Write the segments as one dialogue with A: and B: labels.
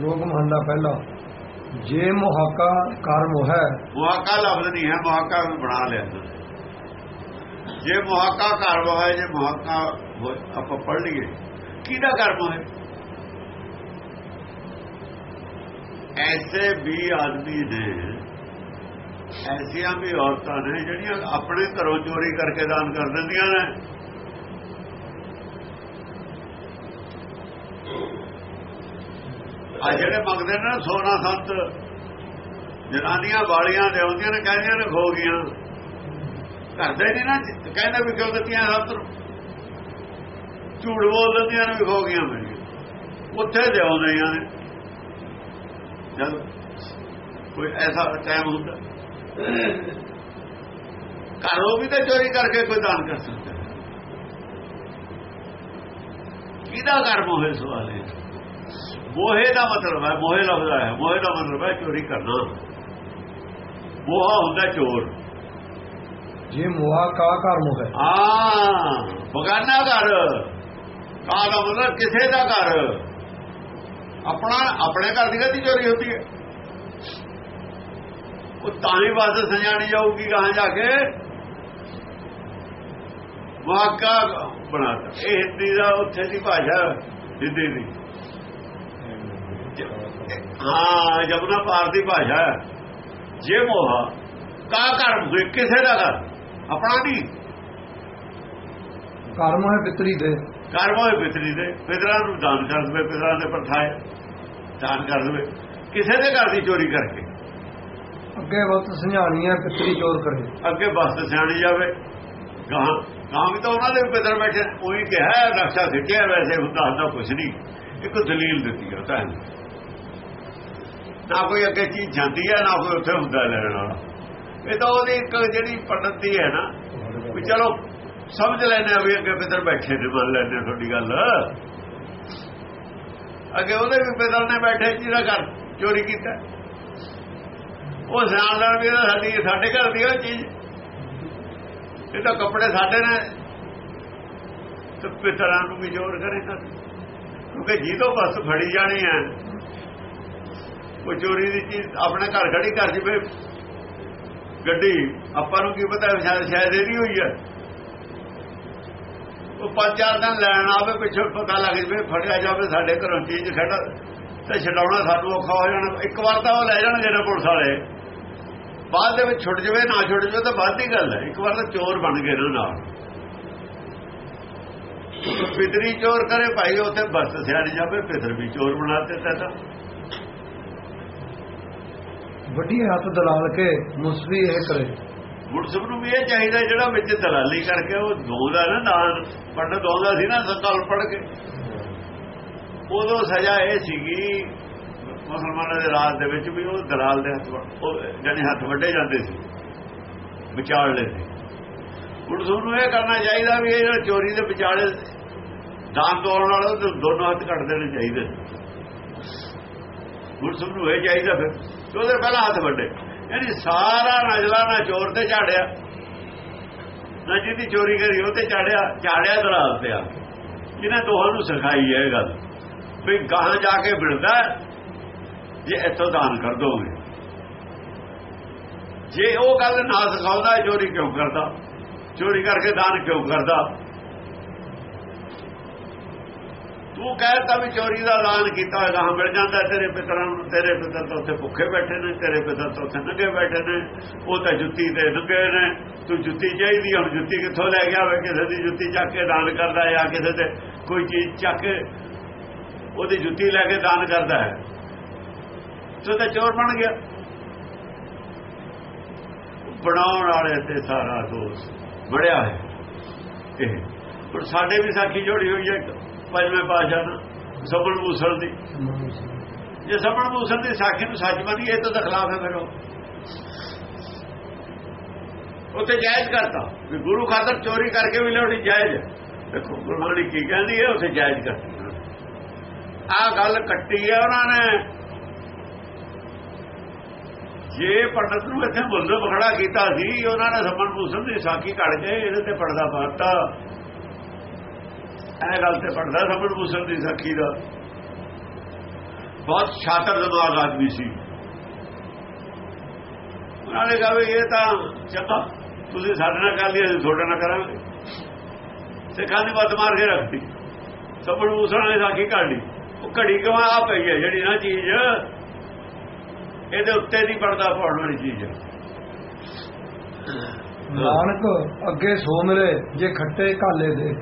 A: ਲੋਕ ਮਹੰਦਾ ਪਹਿਲਾ। ਜੇ ਮੁਹਾਕਾ ਕਰਮ ਹੈ।
B: ਮੁਹਾਕਾ ਲਫ਼ਜ਼ ਨਹੀਂ ਹੈ, ਮੁਹਾਕਾ ਬਣਾ ਲਿਆ। ਜੇ ਮੁਹਾਕਾ ਕਰਮ ਹੈ, ਜੇ ਮੁਹਾਕਾ ਆਪਾਂ ਪੜ੍ਹ ਲਈਏ, ਕਿਹਦਾ ਕਰਮ ਹੈ? ਐਸੇ ਵੀ ਆਦਮੀ ਨੇ, ਐਸੀਆਂ ਵੀ ਔਰਤਾਂ ਨੇ ਜਿਹੜੀਆਂ ਆਪਣੇ ਘਰੋਂ ਚੋਰੀ ਕਰਕੇ ਦਾਨ ਕਰ ਦਿੰਦੀਆਂ ਨੇ। ਆ ਜਿਹੜੇ ਮੰਗਦੇ ਨੇ ਨਾ ਸੋਨਾ ਸੰਤ, ਜਨਾਨੀਆਂ ਵਾਲੀਆਂ ਦੇ ਆਉਂਦੀਆਂ ਨੇ, ਕਹਿੰਦੀਆਂ ਨੇ ਖੋ ਗਈਆਂ। ਕਰਦੇ ਨਹੀਂ ਨਾ, ਕਹਿੰਦੇ ਵੀ ਕਿਉਂ ਦਿੱਤੀਆਂ ਸੰਤ ਨੂੰ? ਝੂਠ ਬੋਲ ਦਿੰਦੀਆਂ ਨੇ ਵੀ ਖੋ ਗਈਆਂ ਮੇਰੀਆਂ ਉੱਥੇ ਦੇ ਆਉਂਦੀਆਂ ਨੇ। ਜਦ ਕੋਈ ਐਸਾ ਟਾਈਮ ਹੁੰਦਾ। ਘਰੋਂ ਵੀ ਤਾਂ ਚੋਰੀ ਕਰਕੇ ਕੋਈ ਦਾਨ ਕਰ ਸਕਦਾ। ਕਿਹਦਾ ਕਰਮ ਹੋਏ ਸਵਾਲ ਹੈ ਮੋਹੇ ਦਾ ਮਤਲਬ ਹੈ ਮੋਹੇ ਲਫ਼ਜ਼ ਹੈ ਮੋਹੇ ਦਾ ਮਤਲਬ ਹੈ ਚੋਰੀ ਕਰਨਾ। ਮੋਹਾ ਹੁੰਦਾ ਚੋਰ।
A: ਜੇ ਮੁਹਾਕਾ ਕਰਮ ਹੈ?
B: ਆ ਬਗਾਨਾ ਘਰ। ਕਾ ਦਾ ਮਤਲਬ ਕਿਸੇ ਦਾ ਘਰ। ਆਪਣਾ ਆਪਣੇ ਘਰ ਦੀ ਕਦੀ ਚੋਰੀ ਹੁੰਦੀ ਹੈ। ਉਹ ਤਾਂ ਹੀ ਬਸ ਸੰਜਾਣੀ ਜਾਊਗੀ ਕਹਾਂ ਜਾ ਕੇ। ਵਾਕਾ ਬਣਾਤਾ। ਇਹ ਹਿੰਦੀ ਦਾ ਉੱਥੇ ਦੀ ਭਾਸ਼ਾ ਹਿੰਦੀ ਦੀ। ਹਾਂ ਜਮਨਾ ਪਾਰ ਦੀ ਭਾਸ਼ਾ ਹੈ। ਜੇ ਮੋਹਾ ਕਾ ਕਰਮ ਹੋਏ ਕਿਸੇ ਦਾ ਘਰ ਆਪਣਾ ਨਹੀਂ।
A: ਕਰਮ ਹੈ ਪਿਤਰੀ ਦੇ।
B: ਕਰਮ ਹੋਏ ਪਿਤਰੀ ਦੇ ਪਿਤਰਾਂ ਨੂੰ ਦਾਨ ਕਰ ਦੇਵੇ ਪਿਤਰਾਂ ਦੇ ਪਰਥਾਏ ਦਾਨ ਕਰ ਦੇਵੇ ਕਿਸੇ ਦੇ ਘਰ ਦੀ ਚੋਰੀ ਕਰਕੇ।
A: ਅੱਗੇ ਵਕਤ ਸਮਝਾਣੀ ਹੈ ਪਿਤਰੀ ਚੋਰ ਕਰੇ।
B: ਅੱਗੇ ਬਸ ਸਿਆਣੀ ਜਾਵੇ ਗਾਂ ਗਾਂ ਵੀ ਤਾਂ ਉਹਨਾਂ ਦੇ ਪਿਤਰ ਬੈਠੇ ਉਹੀ ਕਿਹਾ ਨਕਸ਼ਾ ਸਿੱਟਿਆ ਵੈਸੇ ਹੁੰਦਾ ਹੁੰਦਾ ਕੁਝ ਨਹੀਂ। ਇੱਕ ਦਲੀਲ ਦਿੱਤੀ ਹੈ ਤਾਂ। ਨਾ ਕੋਈ ਅੱਗੇ ਚੀਜ਼ ਜਾਂਦੀ ਹੈ ਨਾ ਕੋਈ ਉੱਥੇ ਹੁੰਦਾ ਲੈਣ ਵਾਲਾ। ਇਹ ਤਾਂ ਉਹਦੀ ਇੱਕ ਜਿਹੜੀ ਪੰਡਤੀ ਹੈ ਨਾ, ਵੀ ਚਲੋ ਸਮਝ ਲੈਣੇ ਆ ਵੀ ਅੱਗੇ ਪਿੱਤਰ ਬੈਠੇ ਨੇ, ਮੰਨ ਲੈਣੇ ਆ ਤੁਹਾਡੀ ਗੱਲ। ਅੱਗੇ ਉਹਦੇ ਵੀ ਪਿਤਰ ਨੇ ਬੈਠੇ, ਜਿਹਦਾ ਘਰ ਚੋਰੀ ਕੀਤਾ। ਉਹ ਸਿਆਣ ਵੀ ਇਹਦਾ ਸਾਡੀ, ਸਾਡੇ ਘਰ ਦੀ ਉਹ ਚੀਜ਼। ਇਹ ਤਾਂ ਕੱਪੜੇ ਸਾਡੇ ਨੇ। ਤੇ ਪਿੱਤਰਾਂ ਨੂੰ ਵੀ ਜ਼ੋਰ ਕਰੇ ਤਾਂ। ਕਿਉਂਕਿ ਜਿਹਦੋਂ ਬਸ ਫੜੀ ਜਾਣੀ ਹੈ ਉਹ ਚੋਰੀ ਦੀ ਚੀਜ਼ ਆਪਣੇ ਘਰ ਖੜੀ ਕਰ ਜਵੇ ਗੱਡੀ, ਆਪਾਂ ਨੂੰ ਕੀ ਪਤਾ, ਸ਼ਾਇਦ ਸ਼ਾਇਦ ਇਹਦੀ ਹੋਈ ਹੈ। ਉਹ ਪੰਜ ਚਾਰ ਦਿਨ ਲੈਣ ਆਵੇ, ਪਿੱਛੋਂ ਪਤਾ ਲੱਗ ਜਵੇ ਫੜਿਆ ਜਾਵੇ ਸਾਡੇ ਘਰੋਂ ਚੀਜ਼ ਖੜਾ ਤੇ ਛਡਾਉਣਾ ਸਾਨੂੰ ਔਖਾ ਹੋ ਜਾਣਾ। ਇੱਕ ਵਾਰ ਤਾਂ ਉਹ ਲੈ ਜਾਣਗੇ ਨਾ ਪੁਲਿਸ ਵਾਲੇ। ਬਾਅਦ ਦੇ ਵਿੱਚ ਛੁੱਟ ਜਵੇ, ਨਾ ਛੁੱਟ ਜਵੇ ਤਾਂ ਬਾਅਦ ਦੀ ਗੱਲ ਹੈ। ਇੱਕ ਵਾਰ ਤਾਂ ਚੋਰ ਬਣ ਗਏ ਨਾ ਨਾਲ। ਪਿਤਰੀ ਚੋਰ ਕਰੇ ਭਾਈ, ਉੱਥੇ ਬਸ ਸਿਆਣੀ ਜਾਵੇ, ਪਿਤਰ ਵੀ ਚੋਰ ਬਣਾ ਦਿੱਤਾ ਤਾਂ।
A: ਵੱਡੀ ਹੱਥ ਦਲਾਲ ਕੇ ਮੁਸਰੀ ਇਹ ਕਰੇ।
B: ਗੁਰਸਬ ਨੂੰ ਵੀ ਇਹ ਚਾਹੀਦਾ ਜਿਹੜਾ ਵਿੱਚ ਦਲਾਲੀ ਕਰਕੇ ਉਹ ਦੋਦਾ ਨਾ ਦਾਨ ਪੰਡਤ ਦੋਦਾ ਸੀ ਨਾ ਸੰਕਲਪ ਪੜ ਕੇ। ਉਦੋਂ ਸਜ਼ਾ ਇਹ ਸੀਗੀ, ਮੁਸਲਮਾਨਾਂ ਦੇ ਰਾਜ ਦੇ ਵਿੱਚ ਵੀ ਉਹ ਦਲਾਲ ਦੇ ਹੱਥ ਵ- ਉਹ ਜਾਨੀ ਹੱਥ ਵੱਡੇ ਜਾਂਦੇ ਸੀ ਵਿਚਾਰ ਸੀ। ਹੁਣ ਤੁਹਾਨੂੰ ਇਹ ਕਰਨਾ ਚਾਹੀਦਾ ਵੀ ਇਹ ਜਿਹੜਾ ਚੋਰੀ ਦੇ ਵਿਚਾਲੇ ਦਾਨ ਦੋਣ ਵਾਲਾ ਉਹ ਦੋਨੋਂ ਹੱਥ ਕੱਟ ਦੇਣੇ ਚਾਹੀਦੇ। ਗੁਰਸਬ ਨੂੰ ਇਹ ਚਾਹੀਦਾ ਫਿਰ। ਕਿ ਉਹਦੇ ਪਹਿਲਾਂ ਹੱਥ ਵੱਡੇ। ਯਾਨੀ ਸਾਰਾ ਨਜਲਾ ਨਾ ਚੋਰ ਤੇ ਝਾੜਿਆ। ਨਾ ਜਿਹਦੀ ਚੋਰੀ ਕਰੀ, ਉਹ ਤੇ ਝਾੜਿਆ ਝਾੜਿਆ ਦਲਾਲ ਤੇ ਆ। ਜਿਹਨੇ ਦੋਹਾਂ ਨੂੰ ਸਿਖਾਈ ਹੈ ਇਹ ਗੱਲ। ਵੀ ਗਾਹਾਂ ਜਾ ਕੇ ਮਿਲਦਾ ਜੇ ਇੱਥੋਂ ਦਾਨ ਕਰ ਦੋਗੇ। ਜੇ ਉਹ ਗੱਲ ਨਾ ਸਿਖਾਉਂਦਾ ਚੋਰੀ ਕਿਉਂ ਕਰਦਾ? ਚੋਰੀ ਕਰਕੇ ਦਾਨ ਕਿਉਂ ਕਰਦਾ? ਤੂੰ ਕਹਿਤਾ ਵੀ ਚੋਰੀ ਦਾ ਦਾਨ ਕੀਤਾ ਹੋਇਆ ਹਾਂ, ਮਿਲ ਜਾਂਦਾ ਤੇਰੇ ਪਿਤਰਾਂ ਨੂੰ, ਤੇਰੇ ਪਿਤਰ ਤਾਂ ਉੱਥੇ ਭੁੱਖੇ ਬੈਠੇ ਨੇ, ਤੇਰੇ ਪਿਤਰ ਤਾਂ ਉੱਥੇ ਨੰਗੇ ਬੈਠੇ ਨੇ, ਉਹ ਤਾਂ ਜੁੱਤੀ ਤੇ ਨੰਗੇ ਨੇ, ਤੂੰ ਜੁੱਤੀ ਚਾਹੀਦੀ, ਹੁਣ ਜੁੱਤੀ ਕਿੱਥੋਂ ਲੈ ਗਿਆ ਵੇ ਕਿਸੇ ਦੀ ਜੁੱਤੀ ਚੱਕ ਕੇ ਦਾਨ ਕਰਦਾ ਜਾਂ ਕਿਸੇ ਤੇ ਕੋਈ ਚੀਜ਼ ਚੱਕ ਕੇ ਉਹਦੀ ਜੁੱਤੀ ਲੈ ਕੇ ਦਾਨ ਕਰਦਾ ਹੈ। ਤੂੰ ਤਾਂ ਚੋਰ ਬਣ ਗਿਆ। ਬਣਾਉਣ ਵਾਲੇ ਤੇ ਸਾਰਾ ਦੋਸ਼ ਬੜਿਆ ਹੈ ਇਹ ਪਰ ਸਾਡੇ ਵੀ ਸਾਖੀ ਜੋੜੀ ਹੋਈ ਹੈ ਪੰਜਵੇਂ ਪਾਸ਼ਾ ਨਾਲ ਸਬਲ ਮੂਸਲ ਦੀ। ਜੇ ਸਬਲ ਮੂਸਲ ਦੀ ਸਾਖੀ ਨੂੰ ਸੱਚ ਮੰਨੀਏ ਇਹ ਤਾਂ ਖਿਲਾਫ ਹੈ ਫਿਰ ਉਹ। ਉੱਥੇ ਜਾਇਜ਼ ਕਰਤਾ। ਵੀ ਗੁਰੂ ਖਾਤਰ ਚੋਰੀ ਕਰਕੇ ਵੀ ਲਿਆਉਣੀ ਜਾਇਜ਼ ਹੈ। ਦੇਖੋ ਗੁਰਬਾਣੀ ਕੀ ਕਹਿੰਦੀ ਹੈ ਉੱਥੇ ਜਾਇਜ਼ ਕਰਤੀ ਆ ਗੱਲ ਕੱਟੀ ਹੈ ਉਹਨਾਂ ਨੇ। ਜੇ ਪੰਡਤ ਨੂੰ ਇੱਥੇ ਮੁੱਲ ਬਖੜਾ ਕੀਤਾ ਸੀ ਉਹਨਾਂ ਨੇ ਸਬਲ ਮੂਸਲ ਦੀ ਸਾਖੀ ਕੱਢ ਕੇ ਇਹਦੇ ਤੇ ਪਰਦਾ ਪਾਤਾ ਇਹ ਗੱਲ ਤੇ ਪੜਦਾ ਸਬਰ ਮੂਸਲ ਦੀ ਸਾਖੀ ਦਾ। ਬਹੁਤ ਸ਼ਾਤਰ ਦਿਮਾਗ ਆਦਮੀ ਸੀ। ਉਹਨਾਂ ਨੇ ਕਹਾ ਵੀ ਇਹ ਤਾਂ ਚੰਗਾ ਤੁਸੀਂ ਸਾਡੇ ਨਾਲ ਕਰ ਲਈ ਤੁਹਾਡੇ ਨਾਲ ਕਰਾਂਗੇ। ਸਿੱਖਾਂ ਦੀ ਮੱਤ ਮਾਰ ਕੇ ਰੱਖਤੀ। ਸਭ ਨੂੰ ਉਸਰਾਂ ਨੇ ਸਾਖੀ ਕਰ ਲਈ। ਉਹ ਘੜੀ ਕਮਾ ਆ ਪਈ ਹੈ ਜਿਹੜੀ ਨਾ ਚੀਜ਼। ਇਹਦੇ ਉੱਤੇ ਨਹੀਂ ਪੜਦਾ ਪਾਉਣ ਵਾਲੀ ਚੀਜ਼। ਹੈ
A: ਨਾਨਕ, ਅੱਗੇ ਸੋ ਜੇ ਖੱਟੇ ਕਾਲੇ ਦੇ।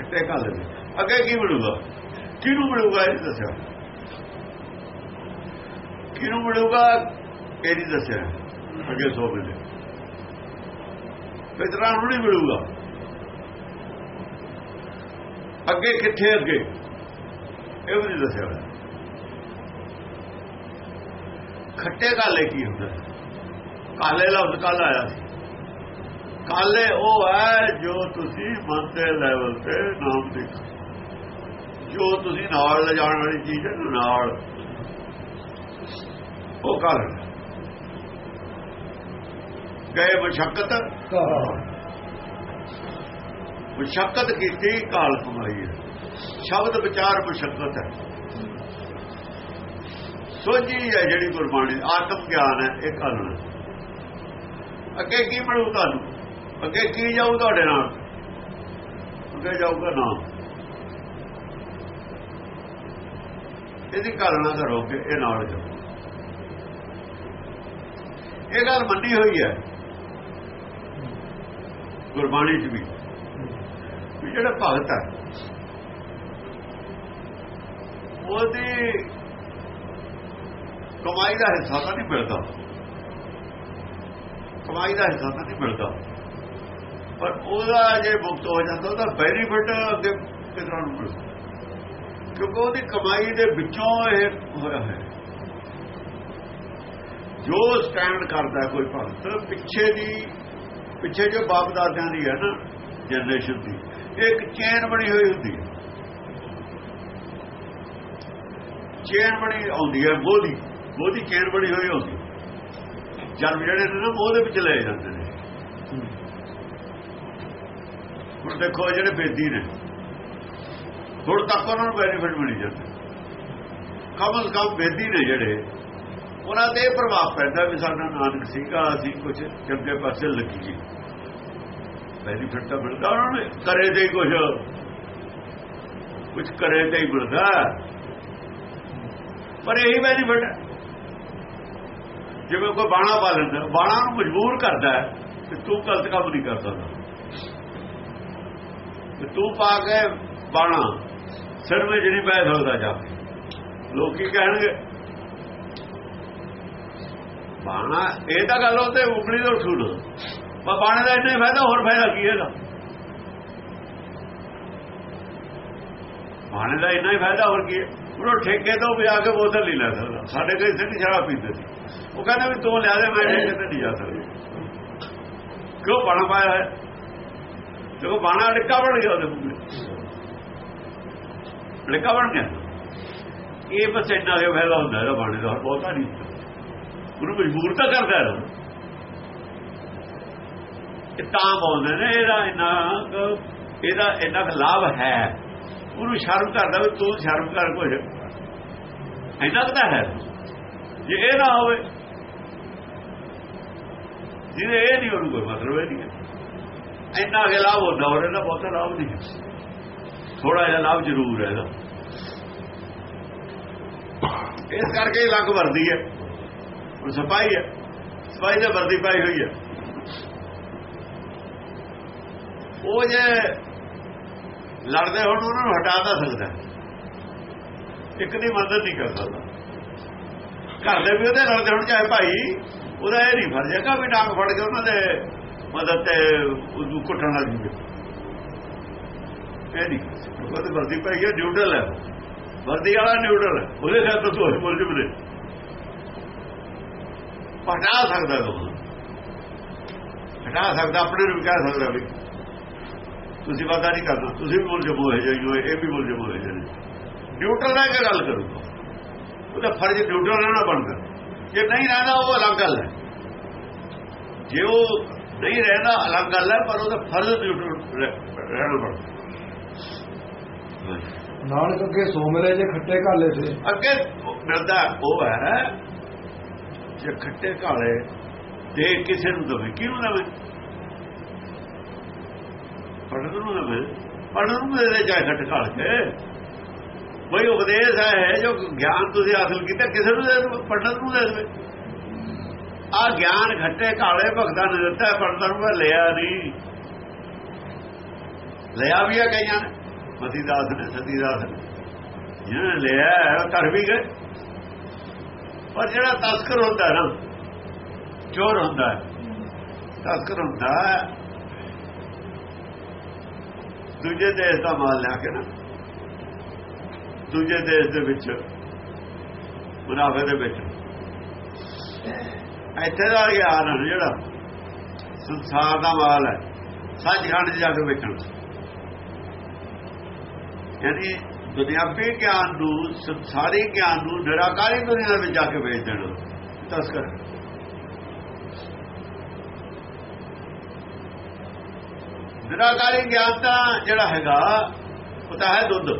B: ਖੱਟੇ ਘੱਲ ਦੇ ਅੱਗੇ ਕੀ ਮਿਲੂਗਾ ਕਿਹਨੂੰ ਮਿਲੂਗਾ ਇਹ ਨੀ ਦੱਸਿਆ? ਕਿਹਨੂੰ ਮਿਲੂਗਾ ਇਹ ਨਹੀਂ ਦੱਸਿਆ। ਅੱਗੇ ਸੋ ਮਿਲੇ ਫਿਤਰਾਂ ਨੂੰ ਨਹੀਂ ਮਿਲੂਗਾ ਅੱਗੇ ਕਿੱਥੇ ਅੱਗੇ? ਇਹ ਵੀ ਨਹੀਂ ਦੱਸਿਆ ਹੋਇਆ। ਖੱਟੇ ਕਾਲੇ ਕੀ ਹੁੰਦਾ? ਕਾਲੇ ਲਫ਼ਜ਼ ਕੱਲ ਆਇਆ ਸੀ। ਕਾਲੇ ਉਹ ਹੈ ਜੋ ਤੁਸੀਂ ਮਨ ਦੇ ਲੈਵਲ ਤੇ ਨਾਮ ਦੇ ਜੋ ਤੁਸੀਂ ਨਾਲ ਲਿਜਾਣ ਵਾਲੀ ਚੀਜ਼ ਹੈ, ਨਾਲ। ਉਹ ਕਾਲ ਗਏ ਮੁਸ਼ਕਤ। ਮੁਸ਼ਕਤ ਕੀਤੀ, ਕਾਲ ਕਮਾਈ ਹੈ। ਸ਼ਬਦ ਵਿਚਾਰ ਮੁਸ਼ਕਤ ਹੈ। ਸੋਝੀ ਹੈ ਜਿਹੜੀ ਗੁਰਬਾਣੀ ਆਤਮ ਗਿਆਨ ਹੈ, ਇਹ ਕਾਲਣਾ ਅੱਗੇ ਕੀ ਬਣੂ ਤੁਹਾਨੂੰ? ਅੱਗੇ ਕੀ ਜਾਊ ਤੁਹਾਡੇ ਨਾਲ? ਅੱਗੇ ਜਾਊਗਾ ਨਾ। ਇਹਦੀ ਕਾਲਣਾ ਕਰੋਗੇ ਇਹ ਨਾਲ ਜਾਊ। ਇਹ ਗੱਲ ਮੰਨੀ ਹੋਈ ਹੈ। ਗੁਰਬਾਣੀ 'ਚ ਵੀ। ਵੀ ਜਿਹੜਾ ਭਗਤ ਹੈ, ਉਹਦੀ ਕਮਾਈ ਦਾ ਹਿੱਸਾ ਤਾਂ ਨਹੀਂ ਮਿਲਦਾ। ਕਮਾਈ ਦਾ ਹਿੱਸਾ ਤਾਂ ਨਹੀਂ ਮਿਲਦਾ। ਪਰ ਉਹਦਾ ਜੇ ਮੁਕਤ ਹੋ ਜਾਂਦਾ ਉਹਦਾ ਬੈਨੀਫਿਟ ਅੱਗੇ ਕਿਤਨਾ ਨੂੰ ਮਿਲਦਾ ਕਿਉਂਕਿ ਉਹਦੀ ਕਮਾਈ ਦੇ ਵਿੱਚੋਂ ਇਹ ਹੋਇਆ ਹੈ। ਜੋ ਸਟੈਂਡ ਕਰਦਾ ਕੋਈ ਭਗਤ, ਪਿੱਛੇ ਦੀ, ਪਿੱਛੇ ਜੋ ਬਾਪ ਦਾਦਿਆਂ ਦੀ ਹੈ ਨਾ ਜਨਰੇਸ਼ਨ ਦੀ ਇੱਕ ਚੇਨ ਬਣੀ ਹੋਈ ਹੁੰਦੀ ਹੈ। ਚੇਨ ਬਣੀ ਆਉਂਦੀ ਹੈ ਮੋਦੀ। ਮੋਦੀ ਚੇਨ ਬਣੀ ਹੋਈ ਹੁੰਦੀ ਜਨਮ ਜਿਹੜੇ ਨੇ ਨਾ ਉਹਦੇ ਵਿੱਚ ਲਏ ਜਾਂਦੇ ਨੇ ਹੁਣ ਦੇਖੋ ਜਿਹੜੇ ਬੇਦੀ ਨੇ, ਹੁਣ ਤੱਕ ਉਹਨਾਂ ਨੂੰ ਬੈਨੀਫਿਟ ਮਿਲੀ ਜਾਂਦਾ। ਕਮਲ ਕਮ ਬੇਦੀ ਨੇ ਜਿਹੜੇ, ਉਹਨਾਂ ਤੇ ਇਹ ਪ੍ਰਭਾਵ ਪੈਂਦਾ ਵੀ ਸਾਡਾ ਨਾਨਕ ਸੀਗਾ ਅਸੀਂ ਕੁਝ ਚੰਗੇ ਪਾਸੇ ਲੱਗੀਏ ਬੈਨੀਫਿਟ ਤਾਂ ਮਿਲਦਾ ਉਹਨਾਂ ਨੇ, ਕਰੇ ਤੇ ਕੁਝ ਕੁਝ ਕਰੇ ਤੇ ਹੀ ਮਿਲਦਾ। ਪਰ ਇਹੀ ਬੈਨੀਫਿਟ ਹੈ। ਜਿਵੇਂ ਕੋਈ ਬਾਣਾ ਪਾ ਲੈਂਦਾ, ਬਾਣਾ ਨੂੰ ਮਜਬੂਰ ਕਰਦਾ ਹੈ ਕਿ ਤੂੰ ਗਲਤ ਕੰਮ ਨਹੀਂ ਕਰ ਸਕਦਾ। ਤੇ ਤੂੰ ਪਾ ਕੇ ਬਾਣਾ। ਸਿਰ ਵਿੱਚ ਨਹੀਂ ਪੈ ਸਕਦਾ ਜਾ ਲੋਕ ਕਹਿਣਗੇ? ਬਾਣਾ ਇਹ ਤਾਂ ਗੱਲ ਤੇ ਉਗਲੀ ਤੋਂ ਛੁੱਟ ਪਰ ਬਾਣੇ ਦਾ ਇੰਨਾ ਫਾਇਦਾ ਹੋਰ ਫਾਇਦਾ ਕੀ ਹੈਗਾ ਬਾਣੇ ਦਾ ਇੰਨਾ ਹੀ ਫਾਇਦਾ ਹੋਰ ਕੀ? ਹੈ ਉਹ ਠੇਕੇ ਤੋਂ ਵੀ ਆ ਕੇ ਬੋਤਲ ਨਹੀਂ ਲੈ ਸਕਦਾ। ਸਾਡੇ ਇੱਥੇ ਨਹੀਂ ਸ਼ਰਾਬ ਪੀਂਦੇ ਸੀ। ਉਹ ਕਹਿੰਦਾ ਵੀ ਤੂੰ ਲਿਆ ਦੇ ਮੈਂ ਠੇਕੇ ਤੇ ਨਹੀਂ ਜਾ ਸਕਦਾ। ਕਿਉਂ ਬਾਣਾ ਪਾਇਆ ਹੈ? ਦੇਖੋ ਬਾਣਾ ਡਿੱਕਾ ਬਣ ਗਿਆ ਉਹਦੇ ਮੂੰਹ ਡਿੱਕਾ ਬਣ ਗਿਆ। ਇਹ ਬਸ ਇੰਨਾ ਜਿਹਾ ਫਾਇਦਾ ਹੁੰਦਾ, ਇਹਦਾ ਬਾਣੇ ਦਾ ਬਹੁਤਾ ਨਹੀਂ। ਉਹਨੂੰ ਮਜਬੂਰ ਤਾਂ ਕਰਦਾ ਹੈ ਇਹ ਤਾਂ ਬੋਲਦੇ ਨੇ, ਇਹਦਾ ਇੰਨਾ ਕੁ- ਇਹਦਾ ਇੰਨਾ ਕੁ ਲਾਭ ਹੈ। ਉਹਨੂੰ ਸ਼ਰਮ ਕਰਦਾ ਵੀ ਤੂੰ ਸ਼ਰਮ ਕਰ ਕੁਝ ਇੰਨਾ ਕੁ ਤਾਂ ਹੈ। ਜੇ ਇਹ ਨਾ ਹੋਵੇ, ਜਿਹਦੇ ਇਹ ਨਹੀਂ ਉਹਨੂੰ ਕੋਈ ਮਤਲਬ ਹੀ ਨਹੀਂ ਹੈ। ਇੰਨਾ ਕੁ ਲਾਭ ਹੁੰਦਾ, ਹੋਰ ਇਹਦਾ ਬਹੁਤਾ ਲਾਭ ਨਹੀਂ। ਥੋੜਾ ਜਿਹਾ ਲਾਭ ਜ਼ਰੂਰ ਹੈ ਇਹਦਾ। ਇਸ ਕਰਕੇ ਲੱਗ ਵਰਦੀ ਹੈ। ਉਹ ਸਪਾਈ ਹੈ। ਸਪਾਈ ਦੇ ਵਰਦੀ ਪਾਈ ਹੋਈ ਹੈ। ਉਹ ਜੇ ਲੜਦੇ ਹੋਣ, ਉਹਨਾਂ ਨੂੰ ਹਟਾ ਤਾਂ ਸਕਦਾ ਇੱਕ ਦੀ ਮਦਦ ਨਹੀਂ ਕਰ ਸਕਦਾ। ਘਰ ਦੇ ਵੀ ਉਹਦੇ ਲੜਦੇ ਹੋਣ ਚਾਹੇ ਭਾਈ, ਉਹਦਾ ਇਹ ਨਹੀਂ ਫਰਜ਼ ਹੈਗਾ ਵੀ ਡਾਂਗ ਫੜ ਕੇ ਉਹਨਾਂ ਦੇ ਮਦਦ ਤੇ ਉਹਨੂੰ ਘੁੱਟਣ ਲੱਗ ਜੂਗੇ ਇਹ ਨਹੀਂ। ਉਹ ਵਰਦੀ ਪਾਈ ਹੈ ਨਿਊਟਰਲ ਹੈ। ਵਰਦੀ ਵਾਲਾ ਨਿਊਟਰਲ ਹੈ। ਉਹਦੇ ਸਾਥ ਤਾਂ ਤੂੰ ਬੋਲ ਜੁਬਲੇ ਹਟਾ ਸਕਦਾ ਤੂੰ ਹਟਾ ਸਕਦਾ, ਆਪਣੇ ਨੂੰ ਵੀ ਕਹਿ ਸਕਦਾ ਵੀ ਤੁਸੀਂ ਵਾਦਾ ਨਹੀਂ ਕਰਨਾ। ਤੁਸੀਂ ਵੀ ਬੋਲ ਜਮੋ ਹੈ ਜਾਈਓ ਇਹ ਵੀ ਬੋਲ ਜਮੋ ਹੈ ਜਾਈਓ ਨਿਊਟਰਲ ਰਹਿ ਕੇ ਗੱਲ ਕਰੂਗਾ ਉਹਦਾ ਫਰਜ਼ ਨਿਊਟਰਲ ਰਹਿਣਾ ਬਣਦਾ। ਜੇ ਨਹੀਂ ਰਹਿਣਾ ਉਹ ਅਲੱਗ ਗੱਲ ਹੈ। ਜੇ ਉਹ ਨਹੀਂ ਰਹਿਣਾ ਅਲੱਗ ਗੱਲ ਹੈ ਪਰ ਉਹਦਾ ਫਰਜ਼ ਰਹਿਣਾ ਬਣਦਾ
A: ਨਾਨਕ ਅੱਗੇ ਸੋ ਮਿਲੇ ਜੇ ਖੱਟੇ ਘਾਲੇ ਤੇ
B: ਅੱਗੇ ਮਿਲਦਾ ਉਹ ਹੈ ਜੇ ਖੱਟੇ ਕਾਲੇ ਦੇ ਕਿਸੇ ਨੂੰ ਦਵੇ ਕਿਹਨੂੰ ਦਵੇ? ਪੜਨ ਨੂੰ ਦਵੇ। ਪੜਨ ਨੂੰ ਦੇ ਦੇ ਚਾਹੇ ਖੱਟ ਕਾਲ ਕੇ ਕੋਈ ਉਪਦੇਸ਼ ਹੈ ਜੋ ਗਿਆਨ ਤੁਸੀਂ ਹਾਸਲ ਕੀਤਾ ਕਿਸੇ ਨੂੰ ਦੇ ਪੜਨ ਨੂੰ ਦੇ ਦੇਵੇ। ਆ ਗਿਆਨ ਖੱਟੇ ਕਾਲੇ ਭਗਤਾਂ ਨੇ ਦਿੱਤਾ ਪੜਨ ਨੂੰ ਲਿਆ ਨਹੀਂ। ਲਿਆ ਵੀ ਆ ਕਈਆਂ ਨੇ ਮਤੀਦਾਸ ਨੇ, ਸਤੀਦਾਸ ਨੇ। ਜਿਹਨੇ ਲਿਆ ਕਰ ਵੀ ਗਏ। ਪਰ ਜਿਹੜਾ ਤਸਕਰ ਹੁੰਦਾ ਨਾ, ਚੋਰ ਹੁੰਦਾ ਤਸਕਰ ਹੁੰਦਾ ਦੂਜੇ ਦੇਸ਼ ਦਾ ਮਾਲ ਲਿਆ ਕੇ ਨਾ, ਦੂਜੇ ਦੇਸ਼ ਦੇ ਵਿੱਚ, ਮੁਨਾਫੇ ਦੇ ਵਿੱਚ। ਇੱਥੇ ਦਾ ਗਿਆਨ ਹੈ ਜਿਹੜਾ ਸੰਸਾਰ ਦਾ ਮਾਲ ਹੈ, ਸੱਚਖੰਡ 'ਚ ਜਾ ਕੇ ਵੇਚਣ ਯਾਨੀ ਦੁਨਿਆਵੀ ਗਿਆਨ ਨੂੰ, ਸੰਸਾਰੀ ਗਿਆਨ ਨੂੰ ਨਿਰਾਕਾਰੀ ਦੁਨੀਆ ਵਿੱਚ ਜਾ ਕੇ ਵੇਚ ਦੇਣਾ। ਤਸਕਰ ਨਿਰਾਕਾਰੀ ਗਿਆਨ ਤਾਂ ਜਿਹੜਾ ਹੈਗਾ, ਉਹ ਤਾਂ ਹੈ ਦੁੱਧ।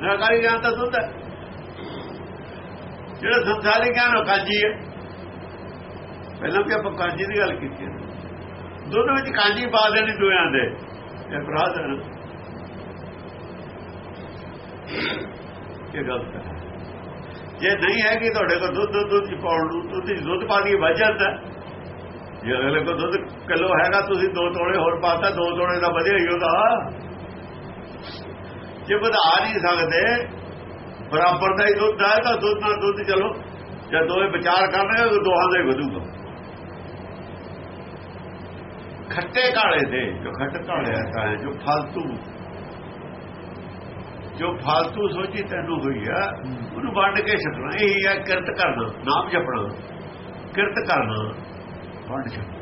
B: ਨਿਰਾਕਾਰੀ ਗਿਆਨ ਤਾਂ ਦੁੱਧ ਹੈ। ਜਿਹੜਾ ਸੰਸਾਰਿਕ ਗਿਆਨ ਉਹ ਕਾਂਜੀ ਹੈ ਪਹਿਲਾਂ ਵੀ ਆਪਾਂ ਕਾਂਜੀ ਦੀ ਗੱਲ ਕੀਤੀ ਹੈ ਦੁੱਧ ਵਿੱਚ ਕਾਂਜੀ ਪਾ ਦੇਣੀ ਦੋਆਂ ਦੇ ਇਹ ਅਪਰਾਧ ਹੈ ਇਹ ਗਲਤ ਹੈ। ਜੇ ਨਹੀਂ ਹੈ ਕਿ ਤੁਹਾਡੇ ਕੋਲ ਦੁੱਧ ਦੁੱਧ ਚ ਪਾਉਣ ਨੂੰ ਤੁਸੀਂ ਦੁੱਧ ਪਾ ਦੀ ਵਜ੍ਹਾ ਹੈ ਜੇ ਅਗਲੇ ਕੋਲ ਦੁੱਧ ਕਿਲੋ ਹੈਗਾ, ਤੁਸੀਂ ਦੋ ਤੋੜੇ ਹੋਰ ਪਾਤਾ, ਦੋ ਤੋਲੇ ਦਾ ਵਧਿਆ ਹੀ ਉਹਦਾ। ਜੇ ਵਧਾ ਨਹੀਂ ਸਕਦੇ ਬਰਾਬਰ ਦਾ ਹੀ ਦੁੱਧ ਹੈ ਤਾਂ ਦੁੱਧ ਨਾਲ ਦੁੱਧ ਚਲੋ। ਜਦ ਦੋਵੇਂ ਵਿਚਾਰ ਕਰ ਕਰਨਗੇ ਤਾਂ ਦੋਹਾਂ ਦਾ ਹੀ ਵਧੂਗਾ। ਖੱਟੇ ਕਾਲੇ ਦੇ ਜੋ ਖੱਟ ਕਾਲੇ ਆਤਾ ਹੈ ਜੋ ਫालतू ਜੋ ਫालतू ਸੋਚੀ ਤੈਨੂੰ ਹੋਈ ਆ ਉਹਨੂੰ ਵੰਡ ਕੇ ਛੱਡਣਾ। ਇਹ ਹੈ ਕਿਰਤ ਕਰਨਾ ਨਾਮ ਜਪਣਾ ਕਿਰਤ ਕਰਨਾ। ਵੰਡ ਛਕਣਾ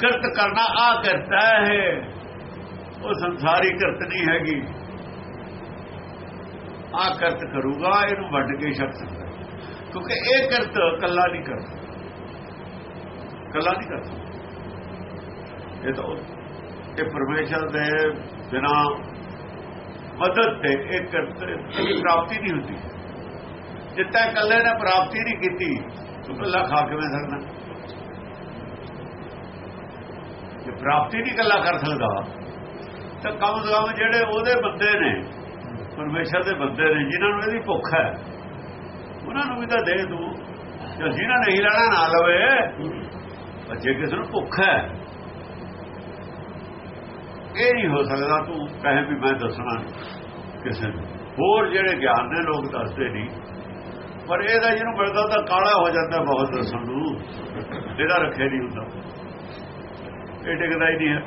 B: ਕਿਰਤ ਕਰਨਾ ਆ ਕਰਤਾ ਹੈ ਉਹ ਸੰਸਾਰੀ ਕਿਰਤ ਨਹੀਂ ਹੈਗੀ। ਆ ਕਿਰਤ ਕਰੂਗਾ, ਇਹਨੂੰ ਵੰਡ ਕੇ ਛੱਡ ਸਕਦਾ। ਕਿਉਂਕਿ ਇਹ ਕਿਰਤ ਕੱਲਾ ਨਹੀਂ ਕਰਦਾ। ਕੱਲਾ ਨਹੀਂ ਕਰ ਇਹ ਤਾਂ ਇਹ ਪਰਮੇਸ਼ਰ ਦੇ ਬਿਨਾ ਮਦਦ ਤੇ ਇਹ ਕਰਤੇ ਪ੍ਰਾਪਤੀ ਨਹੀਂ ਹੁੰਦੀ। ਜਿੱਤਾ ਇਕੱਲੇ ਨੇ ਪ੍ਰਾਪਤੀ ਨਹੀਂ ਕੀਤੀ, ਤੂੰ ਕੱਲਾ ਖਾ ਕਿਵੇਂ ਸਕਦਾ? ਜੇ ਪ੍ਰਾਪਤੀ ਨਹੀਂ ਕੱਲਾ ਕਰ ਸਕਦਾ, ਤਾਂ ਕਮ ਸੇ ਕਮ ਜਿਹੜੇ ਉਹਦੇ ਬੰਦੇ ਨੇ ਪਰਮੇਸ਼ਰ ਦੇ ਬੰਦੇ ਨੇ, ਜਿਨ੍ਹਾਂ ਨੂੰ ਇਹਦੀ ਭੁੱਖ ਹੈ, ਉਹਨਾਂ ਨੂੰ ਵੀ ਤਾਂ ਦੇ ਦੂ ਜੇ ਜਿਹਨਾਂ ਨਹੀਂ ਲੈਣਾ ਨਾ ਲਵੇ ਜੇ ਕਿਸੇ ਨੂੰ ਭੁੱਖ ਹੈ, ਇਹ ਨਹੀਂ ਹੋ ਸਕਦਾ ਤੂੰ ਕਹੇ ਵੀ ਮੈਂ ਦੱਸਣਾ ਕਿਸੇ ਨੂੰ। ਹੋਰ ਜਿਹੜੇ ਗਿਆਨ ਨੇ ਲੋਕ ਦੱਸਦੇ ਨਹੀਂ। ਪਰ ਇਹਦਾ ਜਿਹਨੂੰ ਮਿਲਦਾ ਤਾਂ ਕਾਲਾ ਹੋ ਜਾਂਦਾ ਬਹੁਤ ਦੱਸਣ ਨੂੰ। ਇਹਦਾ ਰੱਖੇ ਨਹੀਂ ਹੁੰਦਾ। ਇਹ ਟਿਕਦਾ ਹੀ ਨਹੀਂ ਹੈ।